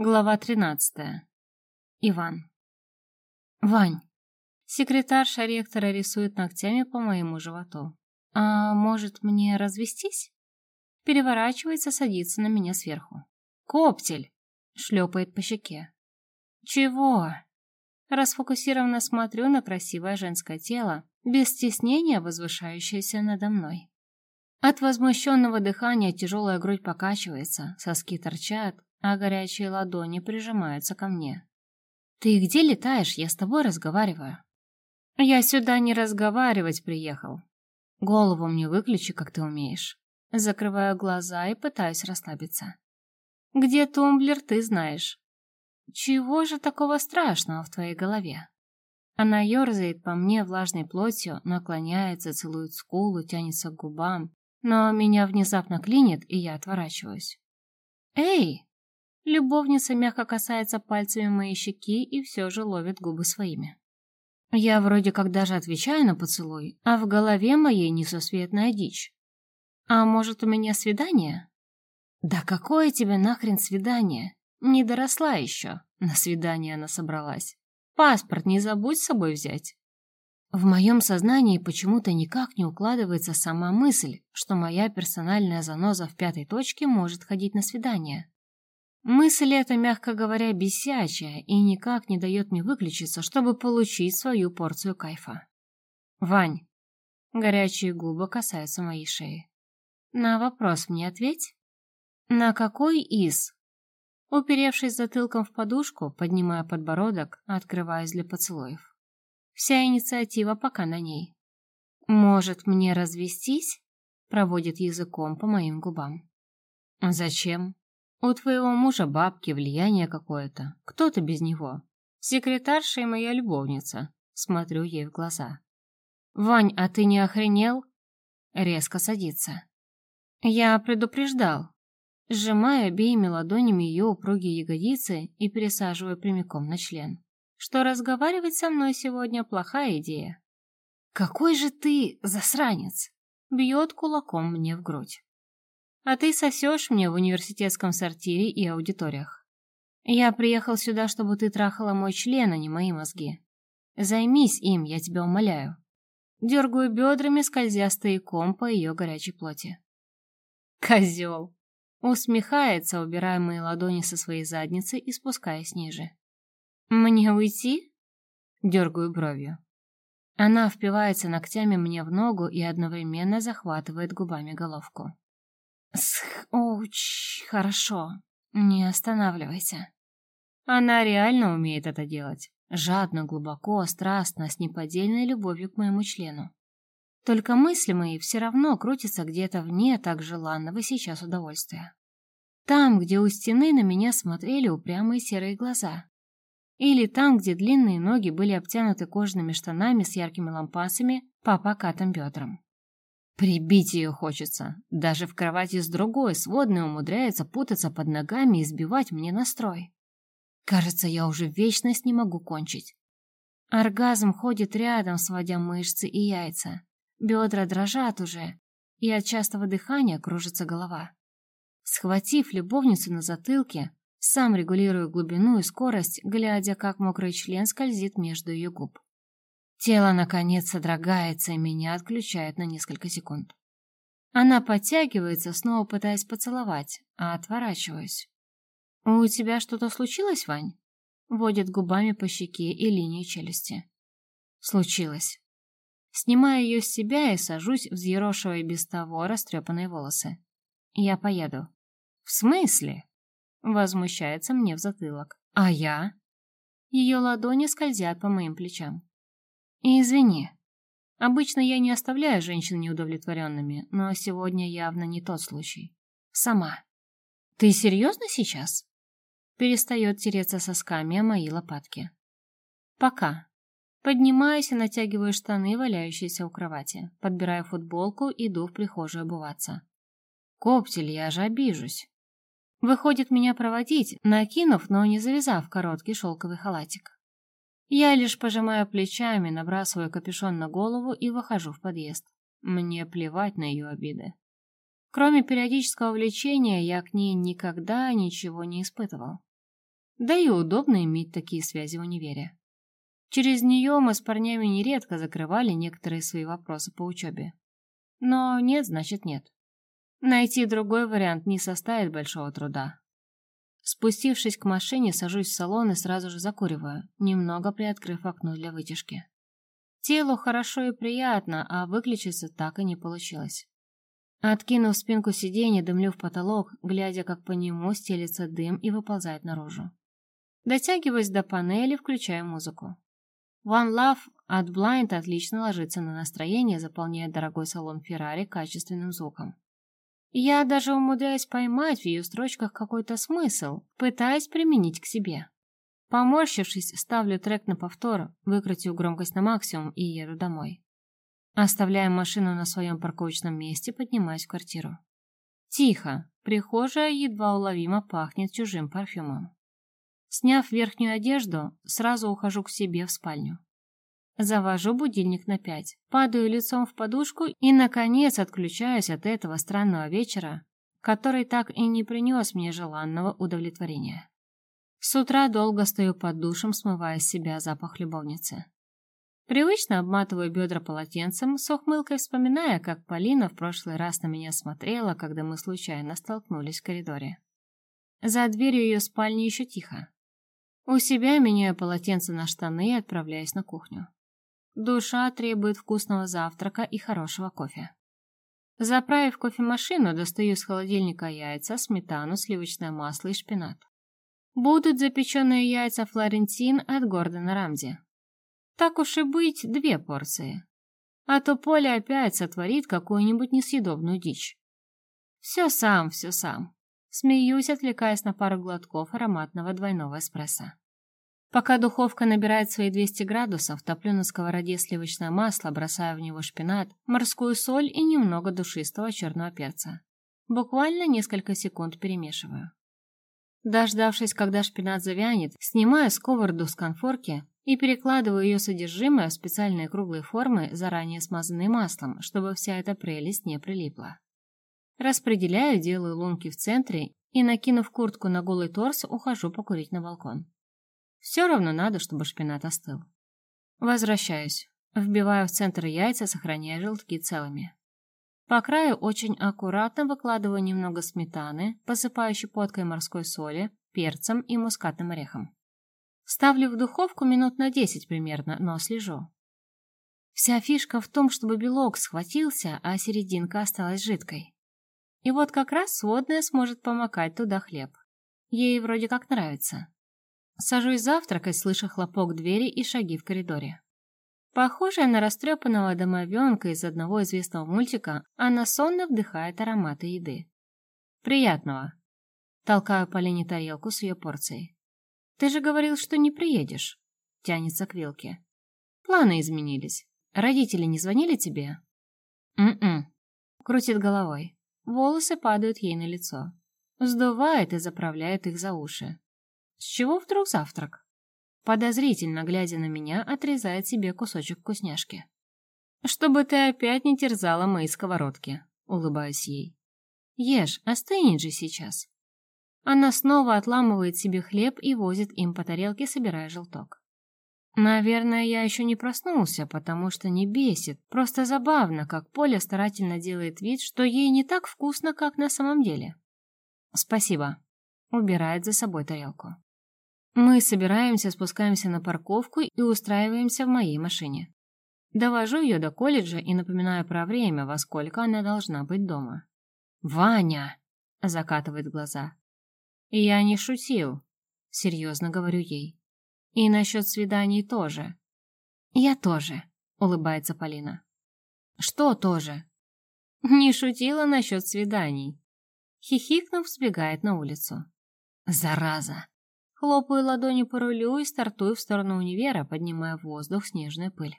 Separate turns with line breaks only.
Глава 13. Иван. Вань. Секретарша ректора рисует ногтями по моему животу. А может, мне развестись? Переворачивается, садится на меня сверху. Коптель! Шлепает по щеке. Чего? Расфокусированно смотрю на красивое женское тело, без стеснения возвышающееся надо мной. От возмущенного дыхания тяжелая грудь покачивается, соски торчат, а горячие ладони прижимаются ко мне. «Ты где летаешь? Я с тобой разговариваю». «Я сюда не разговаривать приехал. Голову мне выключи, как ты умеешь». Закрываю глаза и пытаюсь расслабиться. «Где тумблер, ты знаешь. Чего же такого страшного в твоей голове?» Она ерзает по мне влажной плотью, наклоняется, целует скулу, тянется к губам, но меня внезапно клинит, и я отворачиваюсь. «Эй!» Любовница мягко касается пальцами моей щеки и все же ловит губы своими. Я вроде как даже отвечаю на поцелуй, а в голове моей несусветная дичь. А может, у меня свидание? Да какое тебе нахрен свидание? Не доросла еще. На свидание она собралась. Паспорт не забудь с собой взять. В моем сознании почему-то никак не укладывается сама мысль, что моя персональная заноза в пятой точке может ходить на свидание. Мысль эта, мягко говоря, бесячая и никак не дает мне выключиться, чтобы получить свою порцию кайфа. «Вань!» Горячие губы касаются моей шеи. «На вопрос мне ответь?» «На какой из?» Уперевшись затылком в подушку, поднимая подбородок, открываясь для поцелуев. Вся инициатива пока на ней. «Может, мне развестись?» Проводит языком по моим губам. «Зачем?» У твоего мужа бабки, влияние какое-то. Кто ты без него? Секретарша и моя любовница. Смотрю ей в глаза. Вань, а ты не охренел? Резко садится. Я предупреждал. Сжимаю обеими ладонями ее упругие ягодицы и пересаживаю прямиком на член. Что разговаривать со мной сегодня плохая идея. Какой же ты засранец! Бьет кулаком мне в грудь а ты сосешь мне в университетском сортире и аудиториях. Я приехал сюда, чтобы ты трахала мой член, а не мои мозги. Займись им, я тебя умоляю. Дергаю бедрами, скользя стояком по ее горячей плоти. Козел! Усмехается, убирая мои ладони со своей задницы и спускаясь ниже. «Мне уйти?» Дергаю бровью. Она впивается ногтями мне в ногу и одновременно захватывает губами головку. Уч, хорошо. Не останавливайся. Она реально умеет это делать. Жадно, глубоко, страстно, с неподдельной любовью к моему члену. Только мысли мои все равно крутятся где-то вне так желанного сейчас удовольствия. Там, где у стены на меня смотрели упрямые серые глаза. Или там, где длинные ноги были обтянуты кожаными штанами с яркими лампасами по покатым бедрам. Прибить ее хочется. Даже в кровати с другой сводной умудряется путаться под ногами и сбивать мне настрой. Кажется, я уже вечность не могу кончить. Оргазм ходит рядом, сводя мышцы и яйца. Бедра дрожат уже, и от частого дыхания кружится голова. Схватив любовницу на затылке, сам регулирую глубину и скорость, глядя, как мокрый член скользит между ее губ. Тело, наконец, содрогается и меня отключает на несколько секунд. Она подтягивается, снова пытаясь поцеловать, а отворачиваюсь. «У тебя что-то случилось, Вань?» Водит губами по щеке и линии челюсти. «Случилось». Снимаю ее с себя и сажусь, взъерошивая без того растрепанные волосы. «Я поеду». «В смысле?» Возмущается мне в затылок. «А я?» Ее ладони скользят по моим плечам. И извини. Обычно я не оставляю женщин неудовлетворенными, но сегодня явно не тот случай. Сама. Ты серьезно сейчас? Перестает тереться сосками о мои лопатки. Пока. Поднимаюсь и натягиваю штаны, валяющиеся у кровати. Подбираю футболку, иду в прихожую обуваться. Коптель, я же обижусь. Выходит меня проводить, накинув, но не завязав короткий шелковый халатик. Я лишь пожимаю плечами, набрасываю капюшон на голову и выхожу в подъезд. Мне плевать на ее обиды. Кроме периодического влечения, я к ней никогда ничего не испытывал. Да и удобно иметь такие связи в универе. Через нее мы с парнями нередко закрывали некоторые свои вопросы по учебе. Но нет, значит нет. Найти другой вариант не составит большого труда. Спустившись к машине, сажусь в салон и сразу же закуриваю, немного приоткрыв окно для вытяжки. Телу хорошо и приятно, а выключиться так и не получилось. Откинув спинку сиденья, дымлю в потолок, глядя, как по нему стелится дым и выползает наружу. Дотягиваюсь до панели, включаю музыку. One Love от Blind отлично ложится на настроение, заполняя дорогой салон Феррари качественным звуком. Я даже умудряюсь поймать в ее строчках какой-то смысл, пытаясь применить к себе. Поморщившись, ставлю трек на повтор, выкрутив громкость на максимум и еду домой. Оставляя машину на своем парковочном месте, поднимаюсь в квартиру. Тихо, прихожая едва уловимо пахнет чужим парфюмом. Сняв верхнюю одежду, сразу ухожу к себе в спальню. Завожу будильник на пять, падаю лицом в подушку и, наконец, отключаюсь от этого странного вечера, который так и не принес мне желанного удовлетворения. С утра долго стою под душем, смывая с себя запах любовницы. Привычно обматываю бедра полотенцем, с ухмылкой вспоминая, как Полина в прошлый раз на меня смотрела, когда мы случайно столкнулись в коридоре. За дверью ее спальни еще тихо. У себя меняю полотенце на штаны и отправляюсь на кухню. Душа требует вкусного завтрака и хорошего кофе. Заправив кофемашину, достаю из холодильника яйца, сметану, сливочное масло и шпинат. Будут запеченные яйца Флорентин от Гордона Рамзи. Так уж и быть, две порции. А то Поля опять сотворит какую-нибудь несъедобную дичь. Все сам, все сам. Смеюсь, отвлекаясь на пару глотков ароматного двойного эспрессо. Пока духовка набирает свои 200 градусов, топлю на сковороде сливочное масло, бросаю в него шпинат, морскую соль и немного душистого черного перца. Буквально несколько секунд перемешиваю. Дождавшись, когда шпинат завянет, снимаю сковороду с конфорки и перекладываю ее содержимое в специальные круглые формы, заранее смазанные маслом, чтобы вся эта прелесть не прилипла. Распределяю, делаю лунки в центре и, накинув куртку на голый торс, ухожу покурить на балкон. Все равно надо, чтобы шпинат остыл. Возвращаюсь. Вбиваю в центр яйца, сохраняя желтки целыми. По краю очень аккуратно выкладываю немного сметаны, посыпаю щепоткой морской соли, перцем и мускатным орехом. Ставлю в духовку минут на 10 примерно, но слежу. Вся фишка в том, чтобы белок схватился, а серединка осталась жидкой. И вот как раз сводная сможет помакать туда хлеб. Ей вроде как нравится. Сажусь завтракать, слыша хлопок двери и шаги в коридоре. Похожая на растрепанного домовенка из одного известного мультика, она сонно вдыхает ароматы еды. «Приятного!» Толкаю Полине тарелку с ее порцией. «Ты же говорил, что не приедешь!» Тянется к вилке. «Планы изменились. Родители не звонили тебе?» «М-м». Крутит головой. Волосы падают ей на лицо. Сдувает и заправляет их за уши. С чего вдруг завтрак? Подозрительно глядя на меня, отрезает себе кусочек вкусняшки. «Чтобы ты опять не терзала мои сковородки», — улыбаюсь ей. «Ешь, остынет же сейчас». Она снова отламывает себе хлеб и возит им по тарелке, собирая желток. Наверное, я еще не проснулся, потому что не бесит. Просто забавно, как Поля старательно делает вид, что ей не так вкусно, как на самом деле. Спасибо. Убирает за собой тарелку. Мы собираемся, спускаемся на парковку и устраиваемся в моей машине. Довожу ее до колледжа и напоминаю про время, во сколько она должна быть дома. «Ваня!» — закатывает глаза. «Я не шутил», — серьезно говорю ей. И насчет свиданий тоже. Я тоже, улыбается Полина. Что тоже? Не шутила насчет свиданий. Хихикнув, сбегает на улицу. Зараза! Хлопаю ладонью по рулю и стартую в сторону универа, поднимая в воздух снежную пыль.